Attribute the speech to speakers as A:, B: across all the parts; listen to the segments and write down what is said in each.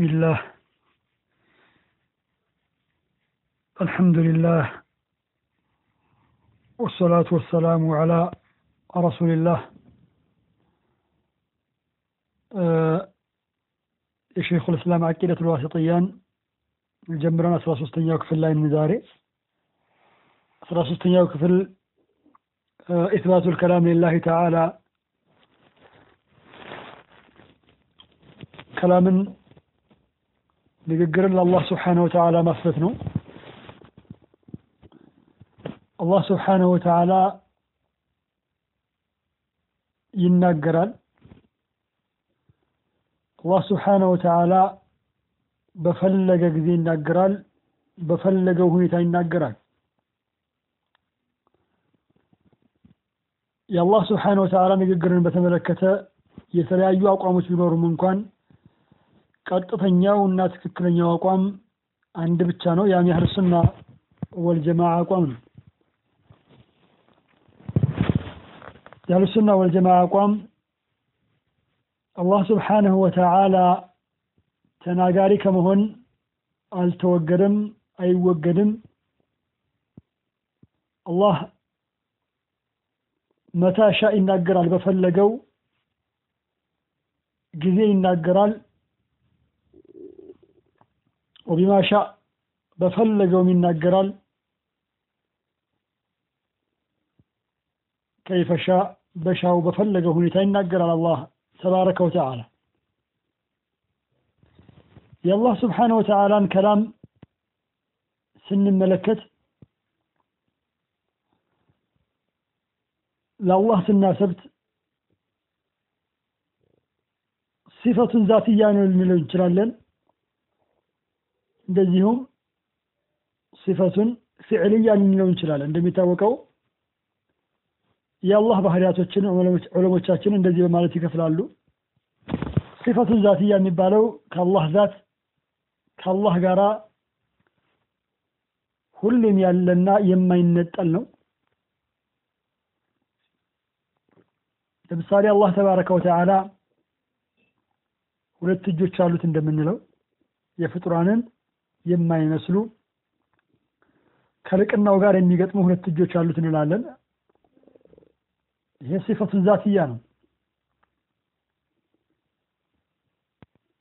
A: بسم الله الحمد لله والصلاة والسلام على رسول الله የሼኹ ልእስላም አቂደት ልዋሲጥያን ጀምረን አስራ ሶስተኛው ክፍል ላይ ዛሬ አስራ ሶስተኛው ክፍል ኢትባቱ ልከላም ሊላሂ ተዓላ ከላምን ንግግርን ለአላህ ስብሓነሁ ወተዓላ ማስበት ነው። አላህ ስብሓነሁ ወተዓላ ይናገራል። አላህ ስብሓነሁ ወተዓላ በፈለገ ጊዜ ይናገራል፣ በፈለገው ሁኔታ ይናገራል። የአላህ ስብሓነሁ ወተዓላ ንግግርን በተመለከተ የተለያዩ አቋሞች ቢኖሩም እንኳን ቀጥተኛው እና ትክክለኛው አቋም አንድ ብቻ ነው። ያም የአህል ሱና ወልጀማዓ አቋም ነው። የአህል ሱና ወልጀማዓ አቋም አላህ ስብሓነሁ ወተዓላ ተናጋሪ ከመሆን አልተወገደም፣ አይወገድም። አላህ መታሻ ይናገራል፣ በፈለገው ጊዜ ይናገራል። ወቢማሻ በፈለገውም ይናገራል። ከይፈሻ በሻው በፈለገው ሁኔታ ይናገራል። አላህ ተባረከ ወተዓላ የአላህ ስብሓነሁ ወተዓላን ከላም ስንመለከት ለአላህ ስናሰብት ሲፈቱን ዛትያ ነው ልንለው እንችላለን። እንደዚሁም ሲፈቱን ፊዕልያ ልንለው እንችላለን። እንደሚታወቀው የአላህ ባህሪያቶችን ዑለሞቻችን እንደዚህ በማለት ይከፍላሉ። ሲፈቱን ዛትያ የሚባለው ከአላህ ዛት ከአላህ ጋራ ሁሌም ያለና የማይነጠል ነው። ለምሳሌ አላህ ተባረከ ወተዓላ ሁለት እጆች አሉት እንደምንለው የፍጡራንን የማይመስሉ ከልቅናው ጋር የሚገጥሙ ሁለት እጆች አሉት እንላለን። ይሄ ሲፈቱን ዛትያ ነው።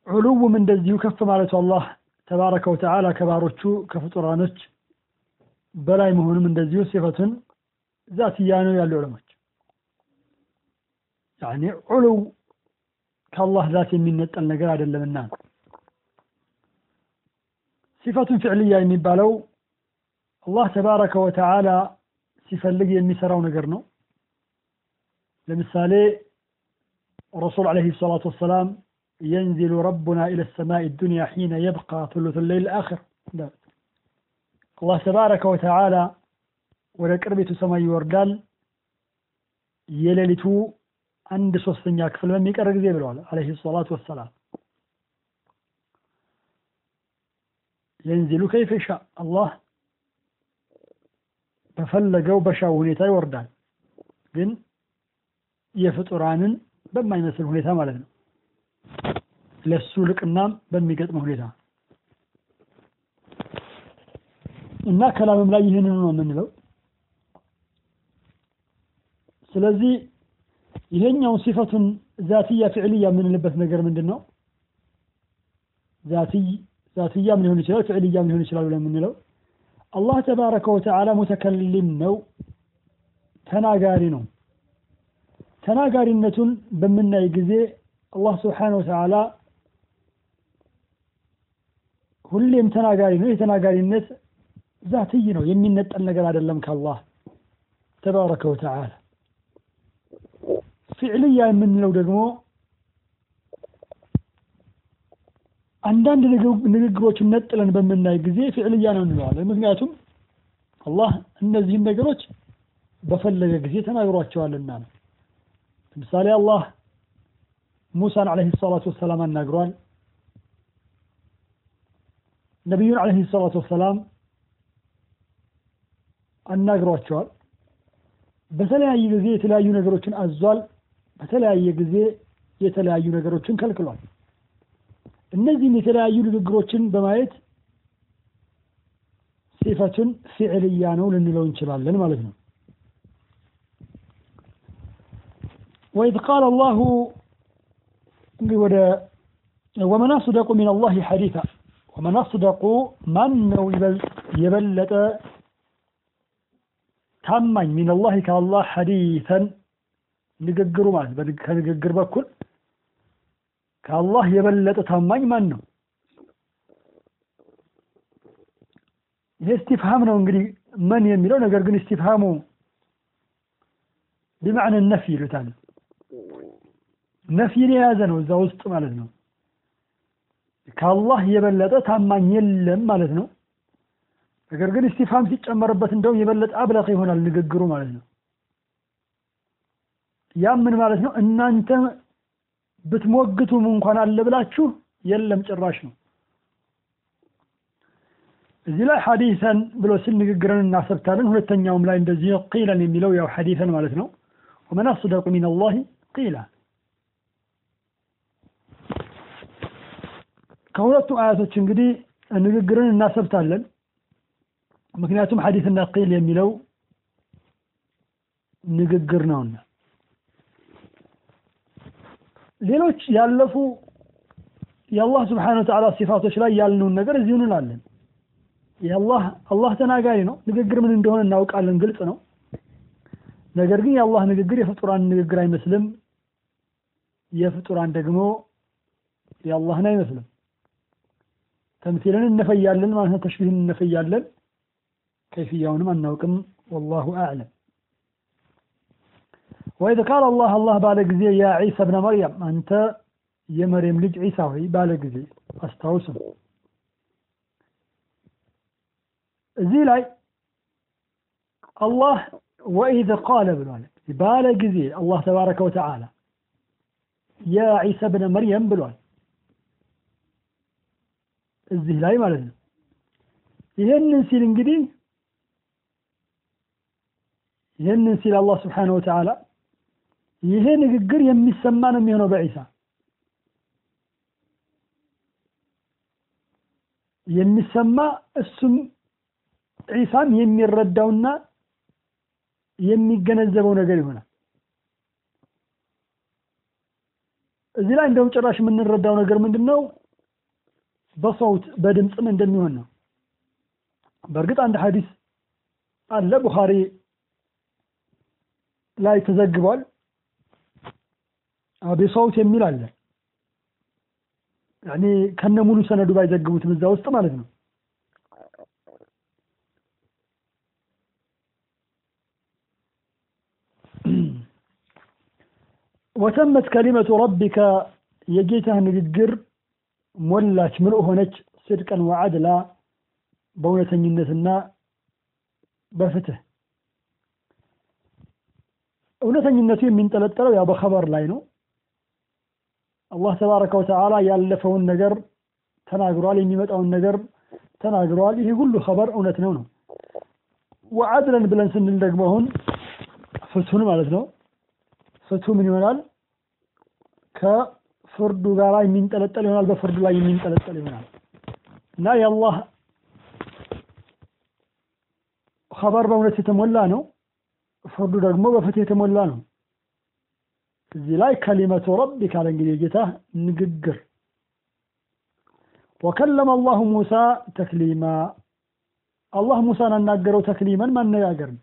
A: ዑሉውም እንደዚሁ ከፍ ማለቱ አላህ ተባረከ ወተዓላ ከባሮቹ ከፍጡራኖች በላይ መሆኑም እንደዚሁ ሲፈቱን ዛትያ ነው ያሉ ዑለሞች ያኒ ዑሉው ከአላህ ዛት የሚነጠል ነገር አይደለምና ሲፈቱን ፊዕልያ የሚባለው አላህ ተባረከ ወተዓላ ሲፈልግ የሚሰራው ነገር ነው። ለምሳሌ ረሱል ዓለይሂ ሰላቱ ወሰላም የንዚሉ ረቡና ኢለ ሰማኢ ዱንያ ሒነ የብቃ ቱሉት ሌይል አኽር አላህ ተባረከ ወተዓላ ወደ ቅርቤቱ ሰማይ ይወርዳል የሌሊቱ አንድ ሶስተኛ ክፍል በሚቀር ጊዜ ብለዋል ዓለይሂ ሰላቱ ወሰላም። የንዚሉ ከይፈ ሻ አላህ በፈለገው በሻው ሁኔታ ይወርዳል፣ ግን የፍጡራንን በማይመስል ሁኔታ ማለት ነው። ለሱ ልቅናም በሚገጥም ሁኔታ እና ከላምም ላይ ይህንኑ ነው የምንለው። ስለዚህ ይሄኛውን ሲፈቱን ዛትያ ፊዕልያ የምንልበት ነገር ምንድን ነው? ዛትያም ሊሆን ይችላል፣ ፊዕልያም ሊሆን ይችላል ብለን የምንለው አላህ ተባረከ ወተዓላ ሙተከሊም ነው፣ ተናጋሪ ነው። ተናጋሪነቱን በምናይ ጊዜ አላህ ስብሓነ ወተዓላ ሁሌም ተናጋሪ ነው። የተናጋሪነት ዛትይ ነው፣ የሚነጠል ነገር አይደለም ከአላህ ተባረከ ወተዓላ። ፊዕልያ የምንለው ደግሞ አንዳንድ ንግግሮችን ነጥለን በምናይ ጊዜ ፊዕልያ ነው እንለዋለን። ምክንያቱም አላህ እነዚህን ነገሮች በፈለገ ጊዜ ተናግሯቸዋልና ነው። ለምሳሌ አላህ ሙሳን ዓለይሂ ሰላቱ ወሰላም አናግሯል። ነቢዩን ዓለይሂ ሰላቱ ወሰላም አናግሯቸዋል። በተለያየ ጊዜ የተለያዩ ነገሮችን አዟል። በተለያየ ጊዜ የተለያዩ ነገሮችን ከልክሏል። እነዚህም የተለያዩ ንግግሮችን በማየት ሲፈቱን ፊዕልያ ነው ልንለው እንችላለን ማለት ነው። ወኢዝ ቃለ አላሁ እንግዲህ ወደ ወመን አስደቁ ሚን አላህ ሐዲታ ወመን አስደቁ ማን ነው የበለጠ ታማኝ ሚን አላህ ከአላህ ሐዲተን ንግግሩ ማለት ከንግግር በኩል ከአላህ የበለጠ ታማኝ ማን ነው? ይሄ እስቲፍሃም ነው እንግዲህ መን የሚለው ነገር ግን እስቲፍሃሙ ቢመዕነ ነፊ ይሉታል። ነፊን የያዘ ነው እዛ ውስጥ ማለት ነው። ከአላህ የበለጠ ታማኝ የለም ማለት ነው። ነገር ግን እስቲፍሃም ሲጨመርበት እንደውም የበለጠ አብለቅ ይሆናል ንግግሩ ማለት ነው። ያም ምን ማለት ነው? እናንተ ብትሞግቱም እንኳን አለ ብላችሁ የለም ጭራሽ ነው። እዚህ ላይ ሐዲሰን ብሎ ሲል ንግግርን እናሰብታለን። ሁለተኛውም ላይ እንደዚህ ቂለን የሚለው ያው ሐዲሰን ማለት ነው። ወመን አስደቁ ሚን ቂላ ከሁለቱ አያቶች እንግዲህ ንግግርን እናሰብታለን። ምክንያቱም ሐዲስና ቂል የሚለው ንግግር ነውና ሌሎች ያለፉ የአላህ ስብሓነሁ ወተዓላ ሲፋቶች ላይ ያልነውን ነገር እዚሁ እንላለን። አላህ ተናጋሪ ነው። ንግግር ምን እንደሆነ እናውቃለን፣ ግልጽ ነው። ነገር ግን የአላህ ንግግር የፍጡራን ንግግር አይመስልም። የፍጡራን ደግሞ የአላህን አይመስልም። ተምሲልን እነፈያለን ማለት ነው። ተሽቢህን እነፈያለን። ከይፍያውንም አናውቅም። ወላሁ አዕለም። ወኢዝ ቃል አላህ አላህ ባለ ጊዜ ያ ዒሳ ብነ መርያም አንተ የመርየም ልጅ ዒሳ ሆይ ባለ ጊዜ አስታውስም። እዚህ ላይ አላህ ወኢዝ ቃለ ብሏል። ባለ ጊዜ አላህ ተባረከ ወተዓላ ያ ዒሳ ብነ መርየም ብሏል። እዚህ ላይ ማለት ነው። ይህንን ሲል እንግዲህ ይህንን ሲል አላህ ስብሓነሁ ወተዓላ ይሄ ንግግር የሚሰማ ነው የሚሆነው በዒሳ የሚሰማ እሱም ዒሳም የሚረዳውና የሚገነዘበው ነገር ይሆናል። እዚህ ላይ እንደውም ጭራሽ የምንረዳው ነገር ምንድን ነው? በሰውት በድምፅም እንደሚሆን ነው። በእርግጥ አንድ ሐዲስ አለ ቡኻሪ ላይ ተዘግቧል። በሰውት የሚል አለ። ያኔ ከነ ሙሉ ሰነዱ ባይዘግቡትም እዛ ውስጥ ማለት ነው። ወተመት ከሊመቱ ረቢከ የጌታህ ንግግር ሞላች ምልእ ሆነች ስድቀን ወዓድላ በእውነተኝነትና በፍትህ እውነተኝነቱ የሚንጠለጠለው ያው በኸበር ላይ ነው። አላህ ተባረከ ወተዓላ ያለፈውን ነገር ተናግሯል፣ የሚመጣውን ነገር ተናግሯል። ይህ ሁሉ ኸበር እውነት ነው ነው። ወዓድለን ብለን ስንል ደግሞ አሁን ፍትሁን ማለት ነው። ፍትሁ ምን ይሆናል? ከፍርዱ ጋር የሚንጠለጠል ይሆናል፣ በፍርዱ ላይ የሚንጠለጠል ይሆናል እና የአላህ ኸበር በእውነት የተሞላ ነው። ፍርዱ ደግሞ በፍትህ የተሞላ ነው። እዚህ ላይ ከሊመቱ ረቢ ካለ እንግዲህ የጌታ ንግግር ወከለመ አላሁ ሙሳ ተክሊማ አላህ ሙሳን አናገረው ተክሊመን ማነጋገር ነው።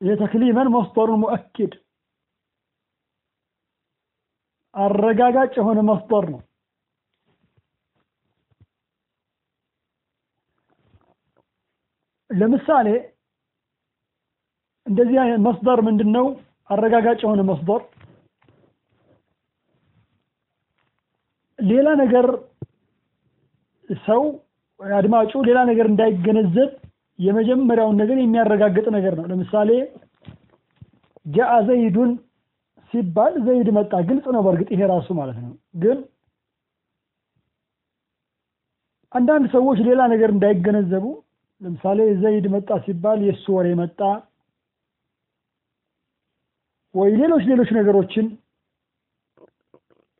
A: ይህ ተክሊመን መስጠሩን ሙአኪድ አረጋጋጭ የሆነ መስጠር ነው። ለምሳሌ እንደዚህ መስደር ምንድን ነው? አረጋጋጭ የሆነ መስደር ሌላ ነገር ሰው አድማጩ ሌላ ነገር እንዳይገነዘብ የመጀመሪያውን ነገር የሚያረጋግጥ ነገር ነው። ለምሳሌ ጃአ ዘይዱን ሲባል ዘይድ መጣ፣ ግልጽ ነው። በእርግጥ ይሄ ራሱ ማለት ነው። ግን አንዳንድ ሰዎች ሌላ ነገር እንዳይገነዘቡ ለምሳሌ ዘይድ መጣ ሲባል የእሱ ወሬ መጣ ወይ ሌሎች ሌሎች ነገሮችን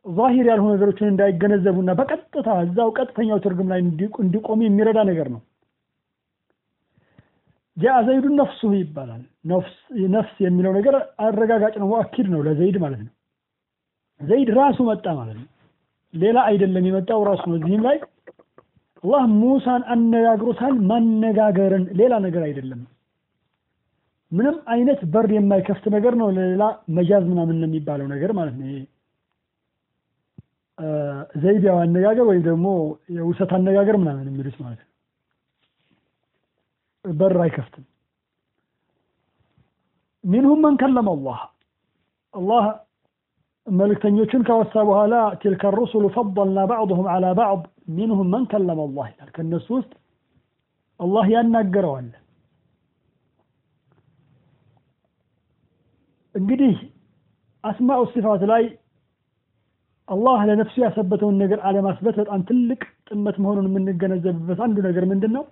A: ዛሂር ያልሆኑ ነገሮችን እንዳይገነዘቡና በቀጥታ እዛው ቀጥተኛው ትርጉም ላይ እንዲቆሙ የሚረዳ ነገር ነው። ጃአ ዘይዱን ነፍሱሁ ይባላል። ነፍስ የሚለው ነገር አረጋጋጭ ነው፣ ሙአኪድ ነው ለዘይድ ማለት ነው። ዘይድ ራሱ መጣ ማለት ነው። ሌላ አይደለም የመጣው ራሱ ነው። እዚህም ላይ አላህ ሙሳን አነጋግሮታል። ማነጋገርን ሌላ ነገር አይደለም። ምንም አይነት በር የማይከፍት ነገር ነው። ለሌላ መጃዝ ምናምን ነው የሚባለው ነገር ማለት ነው። ይሄ አነጋገር ወይም ደግሞ የውሰት አነጋገር ምናምን የሚሉት ማለት ነው። በር አይከፍትም። ሚንሁም መን ከለመ አላህ አላህ መልእክተኞችን ከወሳ በኋላ ቲልከ ሩሱሉ ፈضልና ባዕضሁም ዐላ ባዕض ሚንሁም መን ከለመ አላህ ይላል። ከእነሱ ውስጥ አላህ ያናገረዋለን እንግዲህ አስማኡ ሲፋት ላይ አላህ ለነፍሱ ያሰበተውን ነገር አለማስበት በጣም ትልቅ ጥመት መሆኑን የምንገነዘብበት አንዱ ነገር ምንድን ነው?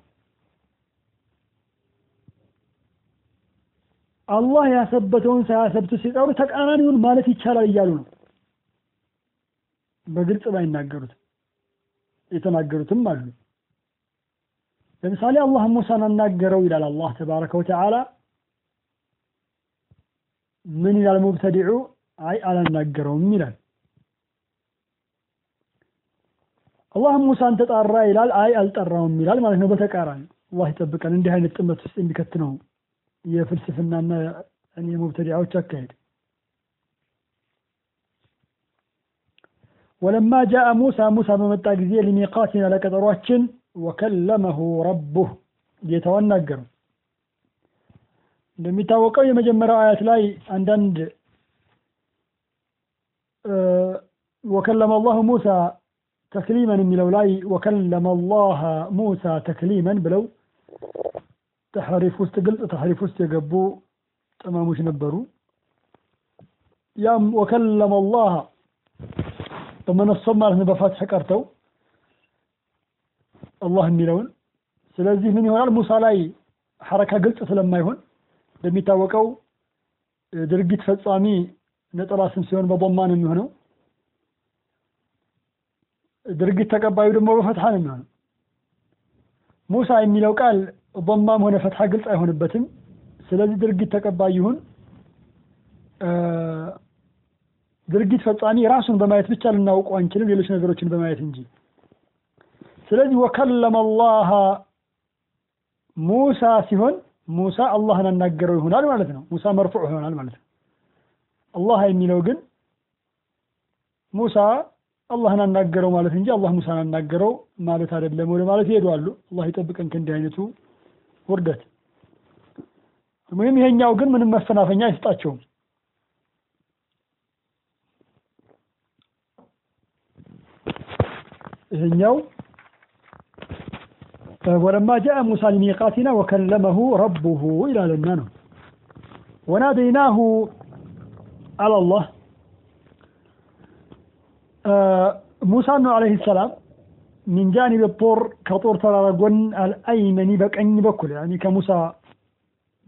A: አላህ ያሰበተውን ሳያሰብቱ ሲቀሩ ተቃራኒውን ማለት ይቻላል እያሉ ነው። በግልጽ ባይናገሩትም የተናገሩትም አሉ። ለምሳሌ አላህ ሙሳን አናገረው ይላል አላህ ተባረከ ወተዓላ። ምን ይላል ሙብተዲዑ? አይ አላናገረውም ይላል። አላህ ሙሳን ተጣራ ይላል። አይ አልጠራውም ይላል ማለት ነው። በተቃራኒ አላህ ይጠብቀን። እንዲህ አይነት ጥመት ውስጥ የሚከት ነው የፍልስፍናና የሙብተዲዓዎች አካሄድ። ወለማ ጃአ ሙሳ ሙሳ በመጣ ጊዜ ሊሚቃቲና ለቀጠሯችን ወከለመሁ ረቡህ ጌታው አናገረው። እንደሚታወቀው የመጀመሪያው አያት ላይ አንዳንድ ወከለመ አላሁ ሙሳ ተክሊመን የሚለው ላይ ወከለመ አላህ ሙሳ ተክሊመን ብለው ተሐሪፍ ውስጥ ግልጽ ተሐሪፍ ውስጥ የገቡ ጥማሞች ነበሩ። ያም ወከለመ አላህ በመነሶብ ማለት ነው በፋትሕ ቀርተው አላህ የሚለውን ስለዚህ ምን ይሆናል ሙሳ ላይ ሐረካ ግልጽ ስለማይሆን እንደሚታወቀው ድርጊት ፈጻሚ ነጠላ ስም ሲሆን በቦማ ነው የሚሆነው። ድርጊት ተቀባዩ ደግሞ በፈትሐ ነው የሚሆነው። ሙሳ የሚለው ቃል ቦማም ሆነ ፈትሐ ግልጽ አይሆንበትም። ስለዚህ ድርጊት ተቀባይ ይሁን ድርጊት ፈጻሚ ራሱን በማየት ብቻ ልናውቀው አንችልም፣ ሌሎች ነገሮችን በማየት እንጂ። ስለዚህ ወከለመ አላህ ሙሳ ሲሆን ሙሳ አላህን አናገረው ይሆናል ማለት ነው። ሙሳ መርፉዕ ይሆናል ማለት ነው። አላህ የሚለው ግን ሙሳ አላህን አናገረው ማለት እንጂ አላህ ሙሳን አናገረው ማለት አይደለም ወደ ማለት ይሄዳሉ። አላህ ይጠብቀን ከእንዲህ አይነቱ ውርደት። ወይም ይሄኛው ግን ምንም መፈናፈኛ አይሰጣቸውም። ይሄኛው ولما جاء موسى لميقاتنا وكلمه ربه إلى لبنان. وناديناه على الله. آه، موسى عليه السلام من جانب الطور كطور ترى الأيمن بكأني بكل يعني كموسى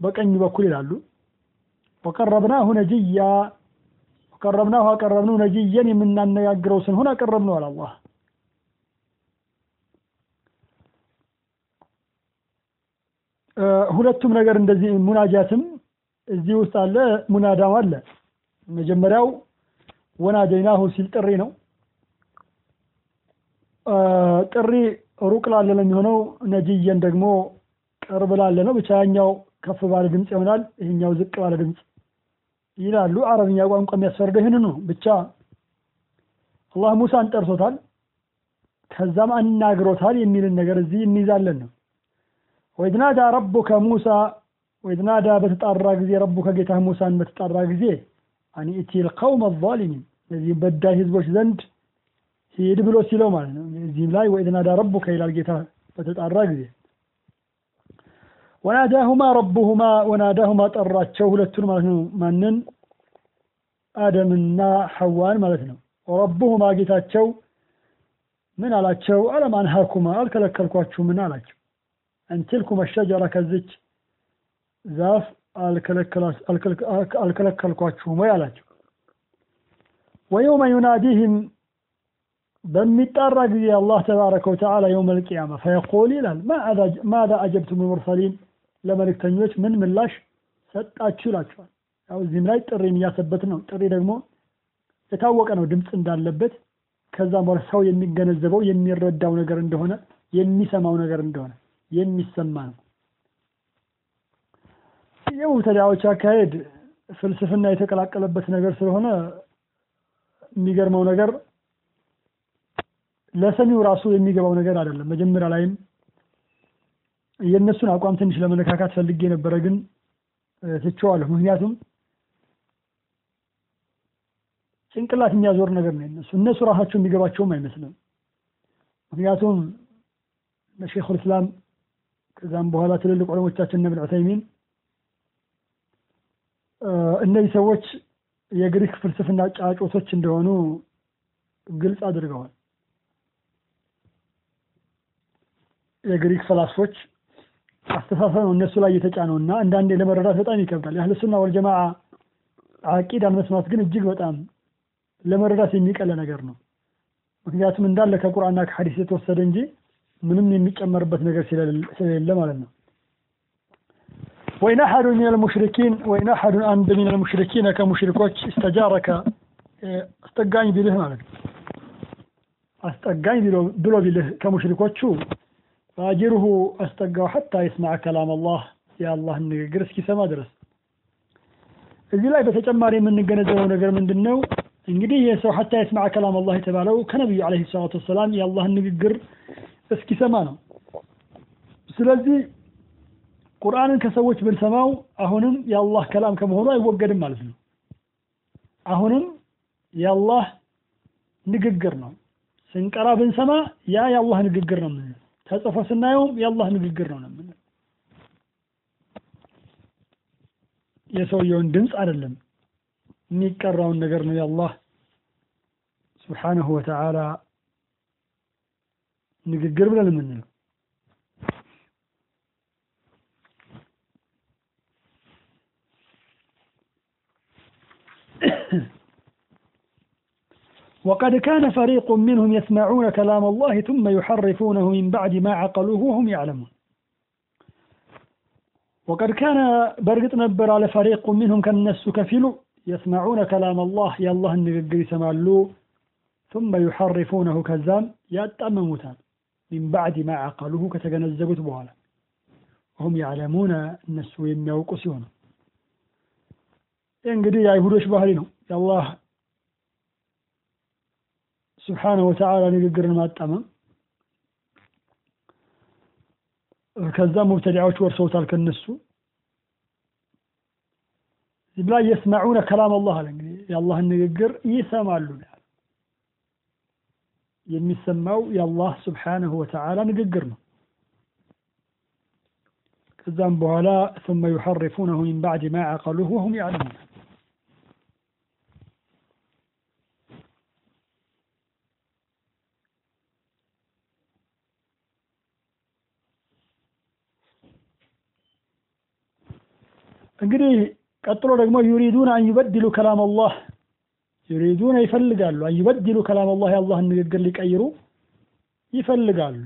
A: بكأني بكل لالو وقربناه نجيا وقربناه قربناه نجيا من أن يقروا هنا قربناه على الله. ሁለቱም ነገር እንደዚህ ሙናጃትም እዚህ ውስጥ አለ፣ ሙናዳም አለ። መጀመሪያው ወናጀይናሁ ሲል ጥሪ ነው። ጥሪ ሩቅ ላለ ነው የሚሆነው። ነጅየን ደግሞ ቅርብ ላለ ነው። ብቻ ያኛው ከፍ ባለ ድምፅ ይሆናል፣ ይሄኛው ዝቅ ባለ ድምፅ ይላሉ። አረብኛ ቋንቋ የሚያስፈርደው ይህን ነው። ብቻ አላህ ሙሳን ጠርቶታል፣ ከዛም አናግሮታል የሚልን ነገር እዚህ እንይዛለን ነው وإذ نادى ربك موسى وإذ نادى በተጣራ ጊዜ ربك ጌታህ ሙሳን በተጣራ ጊዜ أن ائت القوم الظالمين እነዚህም በዳይ ህዝቦች ዘንድ ሂድ ብሎ ሲለው ማለት ነው። እዚህም ላይ وإذ نادى ربك ይላል ጌታ በተጣራ ጊዜ وناداهما ربهما وناداهما ጠራቸው ሁለቱን ማለት ነው። ማንን አደምና ሐዋን ማለት ነው። ربهما ጌታቸው ምን አላቸው? አለም አንሃኩማ አልከለከልኳችሁ ምን አላቸው? አንትልኩም አሸጀራ ከዚች ዛፍ አልከለከልኳችሁም ወይ አላቸው። ወየውመ ዩናዲህም በሚጣራ ጊዜ አላህ ተባረከ ወተዓላ የውም አልቅያማ ፈየቁል ይላል ማዛ አጀብቱም ሙርሰሊን ለመልእክተኞች ምን ምላሽ ሰጣችሁ ይላቸዋል። ያው እዚህም ላይ ጥሪን እያሰበት ነው። ጥሪ ደግሞ የታወቀ ነው ድምፅ እንዳለበት ከዛም በኋላ ሰው የሚገነዘበው የሚረዳው ነገር እንደሆነ የሚሰማው ነገር እንደሆነ የሚሰማ ነው። የሙብተዳዎች አካሄድ ፍልስፍና የተቀላቀለበት ነገር ስለሆነ የሚገርመው ነገር ለሰሚው ራሱ የሚገባው ነገር አይደለም። መጀመሪያ ላይም የእነሱን አቋም ትንሽ ለመነካካት ፈልጌ ነበረ፣ ግን ትቼዋለሁ። ምክንያቱም ጭንቅላት የሚያዞር ነገር ነው የነሱ እነሱ ራሳቸው የሚገባቸውም አይመስልም። ምክንያቱም ሼኹል እስላም ከዛም በኋላ ትልልቅ ዑለሞቻችን ኢብኑ ዑሰይሚን እነዚህ ሰዎች የግሪክ ፍልስፍና ጫጮቶች እንደሆኑ ግልጽ አድርገዋል። የግሪክ ፈላስፎች አስተሳሰብ ነው እነሱ ላይ የተጫነው እና አንዳንዴ ለመረዳት በጣም ይከብዳል። የአህለ ሱና ወልጀማዓ አቂዳን መስማት ግን እጅግ በጣም ለመረዳት የሚቀለ ነገር ነው። ምክንያቱም እንዳለ ከቁርአንና ከሐዲስ የተወሰደ እንጂ ምንም የሚጨመርበት ነገር ስለሌለ ማለት ነው። ወይን አሐዱ ሚነል ሙሽሪኪን ወይን አሐዱ አንድ ሚነል ሙሽሪኪን ከሙሽሪኮች እስተጃረከ አስጠጋኝ ቢልህ ማለት ነው። አስጠጋኝ ብሎ ቢልህ ከሙሽሪኮቹ ፈአጅርሁ አስጠጋው ሐታ የስማዕ ከላም አላህ የአላህን ንግግር እስኪሰማ ድረስ። እዚህ ላይ በተጨማሪ የምንገነዘበው ነገር ምንድን ነው? እንግዲህ ይህ ሰው ሐታ የስማዕ ከላም አላህ የተባለው ከነቢዩ ዓለይሂ ሰላቱ ወሰላም የአላህን ንግግር እስኪሰማ ነው። ስለዚህ ቁርአንን ከሰዎች ብንሰማው አሁንም የአላህ ከላም ከመሆኑ አይወገድም ማለት ነው። አሁንም የአላህ ንግግር ነው። ስንቀራ ብንሰማ ያ የአላህ ንግግር ነው የምንለው። ተጽፎ ስናየውም የአላህ ንግግር ነው የምንለው። የሰውየውን ድምፅ አይደለም የሚቀራውን ነገር ነው የአላህ ሱብሓነሁ ወተዓላ ንግግር ብለን የምንለው። وقد كان فريق منهم يسمعون كلام الله ثم يحرفونه من بعد ما عقلوه وهم يعلمون وقد كان برقط نبر على فريق منهم كالناس كفلوا يسمعون كلام الله يا الله النقر يسمعلو ثم يحرفونه كذام يتأمموتان ሚን ባዕድ ማ አቀሉሁ ከተገነዘቡት በኋላ ሁም ያዕለሙነ እነሱ የሚያውቁ ሲሆኑ። ይህ እንግዲህ የአይሁዶች ባህሪ ነው። የአላህ ስብሓነሁ ወተዓላ ንግግርን ማጣመም። ከዛ ሙብተዲዓዎች ወርሰውታል ከነሱ። ዝብላ የስማዑነ ከላም አላህ አለ። እንግዲህ የአላህን ንግግር ይሰማሉ የሚሰማው የአላህ ስብሓንሁ ወተዓላ ንግግር ነው ከዛም በኋላ ثመ ዩሐርፉነሁ ሚን ባዕድ ማ ዓቀሉሁ ወሁም ያዕለሙን እንግዲህ ቀጥሎ ደግሞ ዩሪዱን አን ዩበድሉ ከላም አላህ ዩሪዱን ይፈልጋሉ አን ዩበድሉ ከላም አላህ የአላህን ንግግር ሊቀይሩ ይፈልጋሉ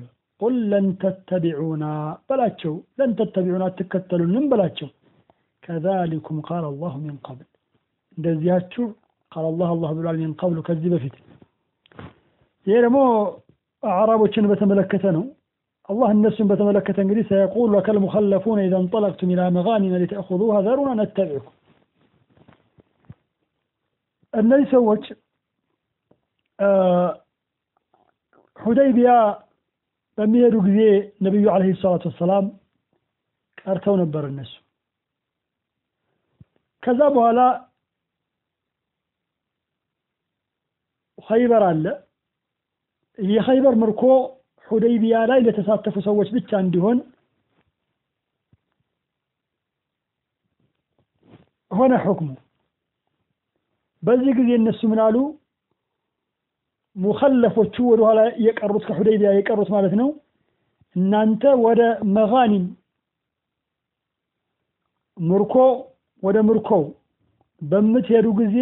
A: ቁል ለን ተተቢዑና በላቸው ለን ተተቢዑና አትከተሉንም በላቸው ከዛሊኩም ቃል አላሁ ሚን ቀብል እንደዚያችሁ ቃል አላህ አላህ ብሏል ሚን ቀብሉ ከዚህ በፊት ይሄ ደግሞ አዕራቦችን በተመለከተ ነው الله النفس بتملكة انجليز سيقول لك المخلفون اذا انطلقتم الى مغانم لتاخذوها ذرونا نتبعكم እነዚህ ሰዎች ሁደይቢያ በሚሄዱ ጊዜ ነቢዩ ዓለይሂ ሰላቱ ወሰላም ቀርተው ነበር እነሱ ከዛ በኋላ ኸይበር አለ የኸይበር ምርኮ ሁደይቢያ ላይ ለተሳተፉ ሰዎች ብቻ እንዲሆን ሆነ ሁክሙ። በዚህ ጊዜ እነሱ ምን አሉ? ሙኸለፎቹ ወደኋላ የቀሩት ከሁደይቢያ የቀሩት ማለት ነው። እናንተ ወደ መጋኒም ምርኮ ወደ ምርኮው በምትሄዱ ጊዜ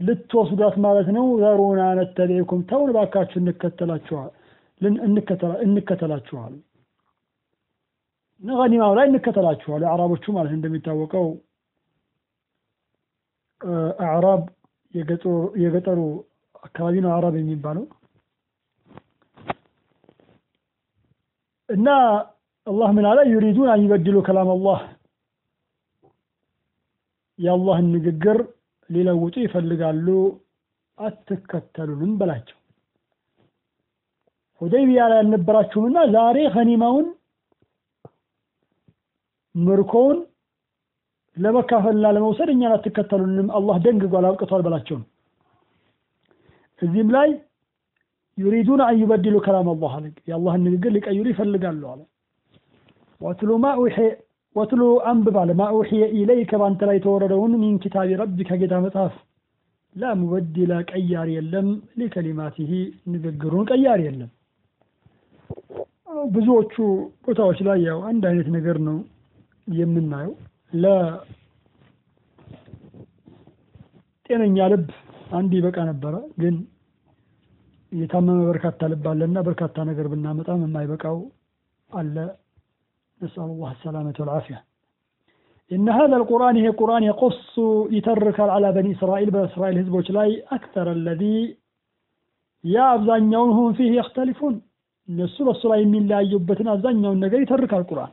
A: ልትወስዷት ማለት ነው። ዘሩና ነተቢዕኩም ተውን ባካችሁ እንከተላችኋል ገኒማው ላይ እንከተላችኋል። አዕራቦቹ ማለት እንደሚታወቀው አዕራብ የገጠሩ አካባቢ ነው አዕራብ የሚባለው እና አላህ ምን አለ? ዩሪዱን አን ዩበድሉ ከላም አላህ የአላህን ንግግር ሊለውጡ ይፈልጋሉ። አትከተሉንም በላቸው። ሁደይቢያ ላይ አልነበራችሁምና ዛሬ ገኒማውን ምርኮውን ለመካፈልና ለመውሰድ እኛን አትከተሉንም አላህ ደንግጓል፣ አብቅቷል በላቸው ነው። እዚህም ላይ ዩሪዱን አን ዩበድሉ ከላም አላህ አለ። የአላህን ንግግር ሊቀይሩ ይፈልጋሉ አለ። ወትሉ ማ ወትሉ አንብብ ማ ኡሕየ ኢለይከ በአንተ ላይ የተወረደውን ሚን ኪታቢ ረቢ ከጌታ መጽሐፍ ላ ሙበድላ ቀያሪ የለም ሊከሊማቲሂ ንግግሩን ቀያሪ የለም። ብዙዎቹ ቦታዎች ላይ ያው አንድ አይነት ነገር ነው የምናየው። ለጤነኛ ልብ አንድ ይበቃ ነበረ፣ ግን የታመመ በርካታ ልብ አለና በርካታ ነገር ብናመጣም የማይበቃው አለ። ነስአሉ ላህ ሰላመተ ወልዓፊያ። ኢነ ሀዛ አልቁርአን ይሄ ቁርአን የቆሱ ይተርካል አላ በኒ እስራኤል በእስራኤል ህዝቦች ላይ አክተር አለዚ ያ አብዛኛውን ሁም ፊህ የክተሊፉን እነሱ በእሱ ላይ የሚለያዩበትን አብዛኛውን ነገር ይተርካል ቁርአን።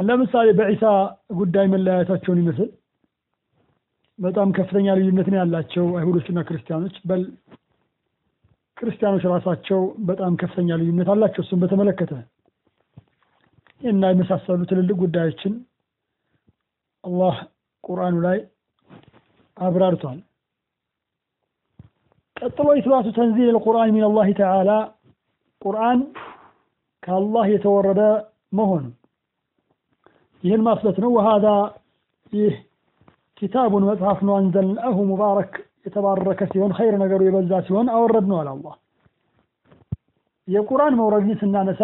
A: ለምሳሌ በዒሳ ጉዳይ መለያየታቸውን ይመስል በጣም ከፍተኛ ልዩነት ነው ያላቸው አይሁዶችና ክርስቲያኖች። በል ክርስቲያኖች ራሳቸው በጣም ከፍተኛ ልዩነት አላቸው። እሱም በተመለከተ እና የመሳሰሉ ትልልቅ ጉዳዮችን አላህ ቁርአኑ ላይ አብራርቷል። ቀጥሎ ኢስባቱ ተንዚል አልቁርአን ሚን አላህ ተዓላ ቁርአን ከአላህ የተወረደ መሆኑ ይህን ማስለት ነው። ወሃዛ ይህ ኪታቡን መጽሐፍ ነው። አንዘልናሁ ሙባረክ የተባረከ ሲሆን ኸይር ነገሩ የበዛ ሲሆን አወረድ ነው አለ የቁርአን መውረድን ስናነሳ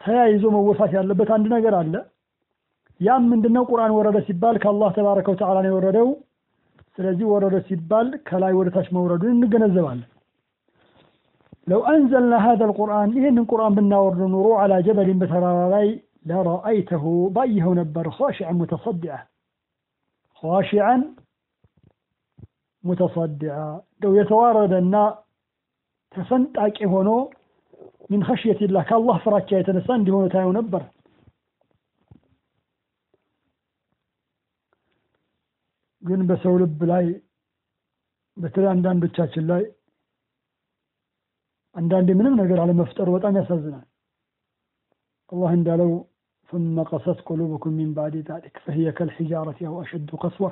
A: ተያይዞ መወሳት ያለበት አንድ ነገር አለ። ያም ምንድነው? ቁርአን ወረደ ሲባል ከአላህ ተባረከ ወተዓላ ነው የወረደው። ስለዚህ ወረደ ሲባል ከላይ ወደ ታች መውረዱን እንገነዘባለን። ለው አንዘልና ሀዛ አልቁርአን ይህንን ቁርአን ብናወርድ ኑሮ አላ ጀበሊን በተራራ ላይ ለረአይተሁ ባየኸው ነበር ኻሺዐን ሙተሰዲዐ ኻሺዐን ሙተሰዲዐ እንደው የተዋረደና ተፈንጣቂ ሆኖ ሚን ኸሽየቲላህ ከአላህ ፍራቻ የተነሳ እንዲሆነ ታየው ነበር። ግን በሰው ልብ ላይ በተለይ አንዳንዶቻችን ላይ አንዳንዴ ምንም ነገር አለመፍጠሩ በጣም ያሳዝናል። አላህ እንዳለው ثم قست قلوبكم من بعد ذلك فهي كالحجارة أو أشد قسوة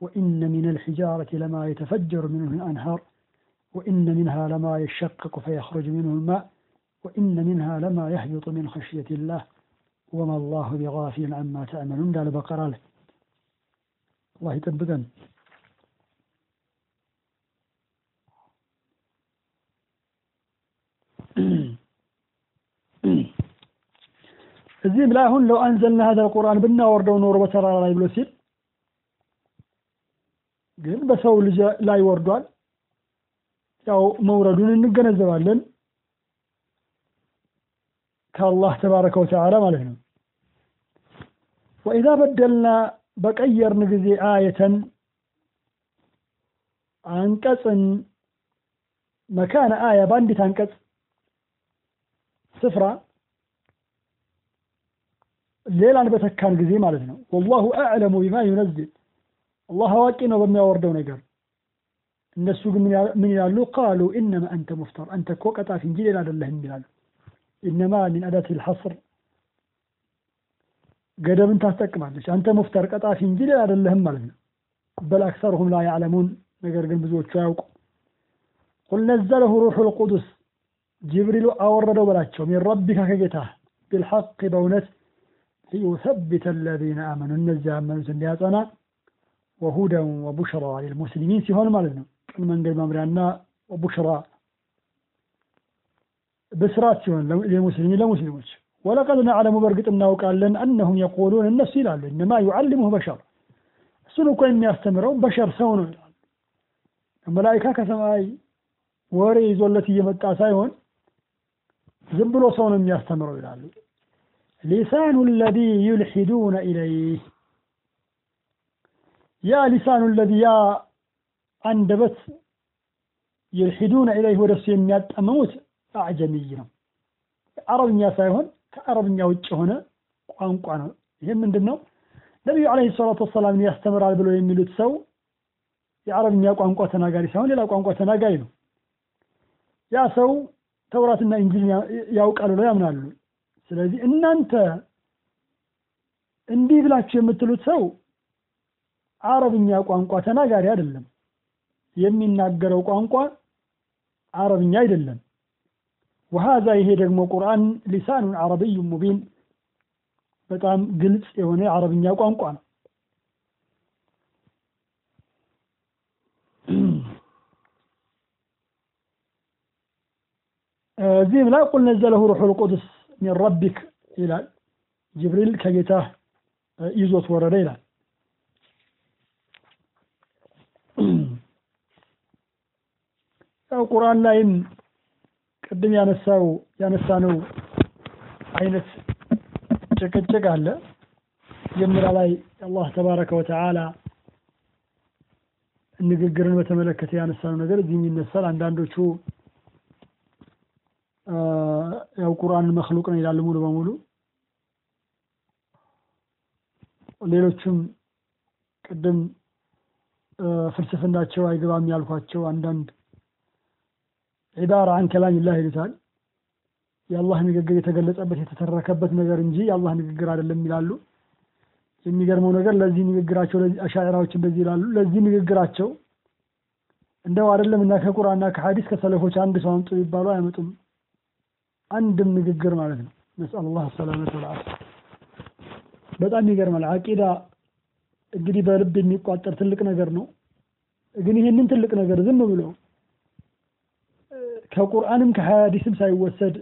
A: وإن من الحجارة لما يتفجر منه الأنهار وإن منها لما يشقق فيخرج منه الماء وإن منها لما يهبط من خشية الله وما الله بغافل عما تعملون قال بقرة አላህ ይጠብቀን። እዚህም ላይ አሁን ለው አንዘልና ሀዛ ቁርአን ብናወርደው ኖሮ በተራራ ላይ ብሎ ሲል ግን በሰው ልጅ ላይ ወርዷል። ያው መውረዱን እንገነዘባለን ከአላህ ተባረከ ወተዓላ ማለት ነው። ወኢዛ በደልና በቀየርን ጊዜ አየተን አንቀጽን መካነ አያ በአንዲት አንቀጽ ስፍራ ሌላን በተካን ጊዜ ማለት ነው። ወላሁ አዕለሙ ቢማ ዩነዝል አላህ አዋቂ ነው በሚያወርደው ነገር። እነሱ ግን ምን ይላሉ? ቃሉ ኢነማ አንተ ሙፍተር አንተ እኮ ቀጣፊ እንጂ ሌላ አይደለህም ይላሉ። إنما من أداة الحصر ገደብን ታስጠቅማለች። አንተ مفتر ቀጣፊ እንጂ ሌላ አይደለህም ማለት ነው። بل أكثرهم لا يعلمون ነገር ግን ብዙዎቹ አያውቁ። قل نزله روح القدس ጅብሪሉ አወረደው በላቸው من ربك ከጌታህ بالحق በእውነት ليثبت الذين آمنوا እነዚያ ያመኑት እንዲያጸና وهدى وبشرى للمسلمين ሲሆን ማለት ነው። ቅን መንገድ መምሪያና ቡሽራ ብስራት ሲሆን ለሙስሊሚን ለሙስሊሞች ወለቀድ ነዕለሙ በእርግጥ እናውቃለን አነሁም የቁሉን እነሱ ይላሉ እነማ ዩዓልሙሁ በሸር። እሱን እኮ የሚያስተምረው በሸር ሰው ነው ይላሉ። መላኢካ ከሰማይ ወሬ ይዞለት እየመጣ ሳይሆን ዝም ብሎ ሰው ነው የሚያስተምረው ይላሉ። ሊሳኑ ለዚ ዩልሒዱነ ኢለይህ። ያ ሊሳኑ ለዚ ያ አንደበት ዩልሒዱነ ኢለይህ ወደ እሱ የሚያጣምሙት አዕጀሚይ ነው። አረብኛ ሳይሆን ከአረብኛ ውጭ የሆነ ቋንቋ ነው። ይህ ምንድን ነው ነቢዩ ዓለይሂ ሰላቱ ወሰላም ያስተምራል ብለው የሚሉት ሰው የአረብኛ ቋንቋ ተናጋሪ ሳይሆን ሌላ ቋንቋ ተናጋሪ ነው። ያ ሰው ተውራትና እንጂል ያውቃል ብለው ያምናሉ። ስለዚህ እናንተ እንዲህ ብላችሁ የምትሉት ሰው አረብኛ ቋንቋ ተናጋሪ አይደለም። የሚናገረው ቋንቋ አረብኛ አይደለም ወሃዛ ይሄ ደግሞ ቁርአን ሊሳኑን አረብዩ ሙቢን በጣም ግልጽ የሆነ የአረብኛ ቋንቋ ነው። እዚህም ላይ ቁል ነዘለሁ ሩሑል ቁዱስ ሚን ረቢክ ይላል። ጅብሪል ከጌታ ይዞት ወረደ ይላል። ያው ቁርአን ላይም ቅድም ያነሳው ያነሳነው አይነት ጭቅጭቅ አለ። ጀምራ ላይ አላህ ተባረከ ወተዓላ ንግግርን በተመለከተ ያነሳነው ነገር እዚህም ይነሳል። አንዳንዶቹ ያው ቁርአን መክሉቅ ነው ይላሉ ሙሉ በሙሉ። ሌሎችም ቅድም ፍልስፍናቸው አይገባም ያልኳቸው አንዳንድ ዒባራ አን ከላሚላህ ይሉታል። የአላህ ንግግር የተገለጸበት የተተረከበት ነገር እንጂ የአላህ ንግግር አይደለም ይላሉ። የሚገርመው ነገር ለዚህ ንግግራቸው አሻዕራዎች እንደዚህ ይላሉ። ለዚህ ንግግራቸው እንደው አይደለም እና ከቁርአንና ከሐዲስ ከሰለፎች አንድ ሰው አምጡ ይባሉ አያመጡም። አንድም ንግግር ማለት ነው። ነስአል ላህ ሰላመት ወልዓፊያ በጣም ይገርማል። አቂዳ እንግዲህ በልብ የሚቋጠር ትልቅ ነገር ነው። ግን ይህንን ትልቅ ነገር ዝም ብሎ ከቁርአንም ከሐዲስም ሳይወሰድ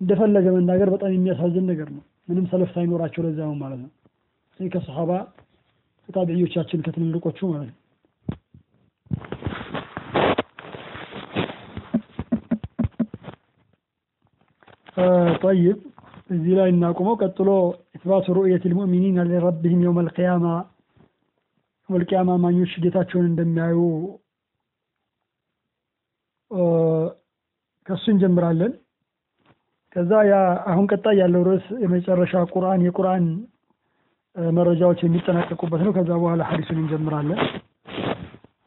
A: እንደፈለገ መናገር በጣም የሚያሳዝን ነገር ነው። ምንም ሰለፍ ሳይኖራቸው ለዚያው ማለት ነው። ይህ ከሰሓባ ከታቢዕዮቻችን ከትልልቆቹ ማለት ነው። ጠይብ እዚህ ላይ እናቁመው። ቀጥሎ ኢትባቱ ሩእየት ልሙእሚኒን ሊረብህም የውም አልቅያማ ወልቅያማ አማኞች ጌታቸውን እንደሚያዩ ከሱ እንጀምራለን። ከዛ ያ አሁን ቀጣይ ያለው ርዕስ የመጨረሻ ቁርአን የቁርአን መረጃዎች የሚጠናቀቁበት ነው። ከዛ በኋላ ሀዲሱን እንጀምራለን።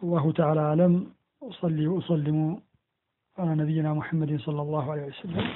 A: አላሁ ተዓላ አለም። ወሰሊ ወሰሊሙ አላ ነቢይና ሙሐመድን ሰለላሁ ዐለይሂ ወሰለም